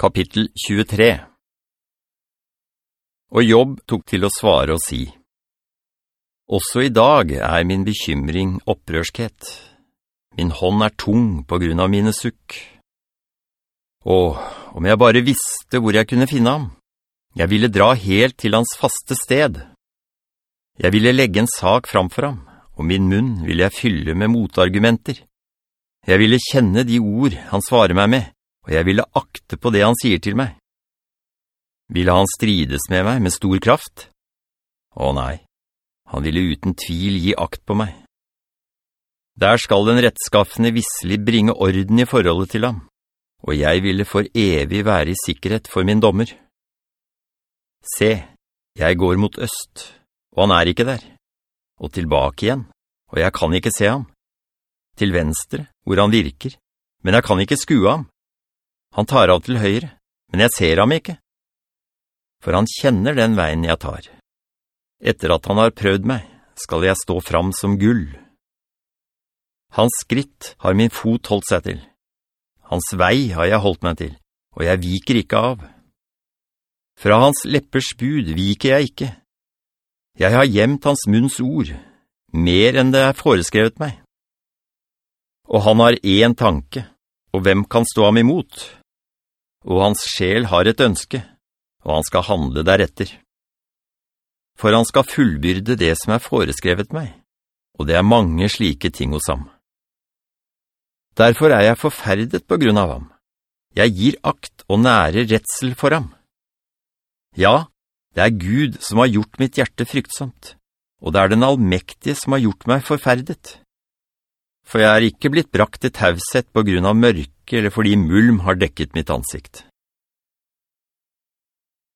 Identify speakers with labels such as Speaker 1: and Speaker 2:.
Speaker 1: Kapittel 23 Og Jobb tok til å svare og si, «Også i dag er min bekymring opprørskhet. Min hånd er tung på grunn av mine sukk. Åh, om jeg bare visste hvor jeg kunne finne ham. Jeg ville dra helt til hans faste sted. Jeg ville legge en sak framfor ham, og min munn ville jeg fylle med motargumenter. Jeg ville kjenne de ord han svarer meg med, og jeg ville akte på det han sier til meg. Ville han strides med meg med stor kraft? Å nei, han ville uten tvil gi akt på meg. Der skal den rettskaffende visselig bringe orden i forholdet til ham, og jeg ville for evig være i sikkerhet for min dommer. Se, jeg går mot øst, og han er ikke der, og tilbake igjen, og jeg kan ikke se ham. Til venstre, hvor han virker, men jeg kan ikke skue ham. Han tar av til høyre, men jeg ser ham ikke. For han kjenner den veien jeg tar. Etter at han har prøvd meg, skal jeg stå fram som gull. Hans skritt har min fot holdt seg til. Hans vei har jeg holdt meg til, og jeg viker ikke av. Fra hans leppers bud viker jeg ikke. Jeg har gjemt hans munns ord, mer enn det er foreskrevet meg. Og han har en tanke, og hvem kan stå ham imot? Og hans sjel har et ønske, og han skal handle deretter. For han skal fullbyrde det som er foreskrevet meg, og det er mange slike ting hos ham. Derfor er jeg forferdet på grunn av ham. Jeg gir akt og nære retsel for ham. Ja, det er Gud som har gjort mitt hjerte fryktsomt, og det er den allmektige som har gjort meg forferdet. For jeg er ikke blitt brakt til tauset på grunn av mørke eller fordi mulm har dekket mitt ansikt.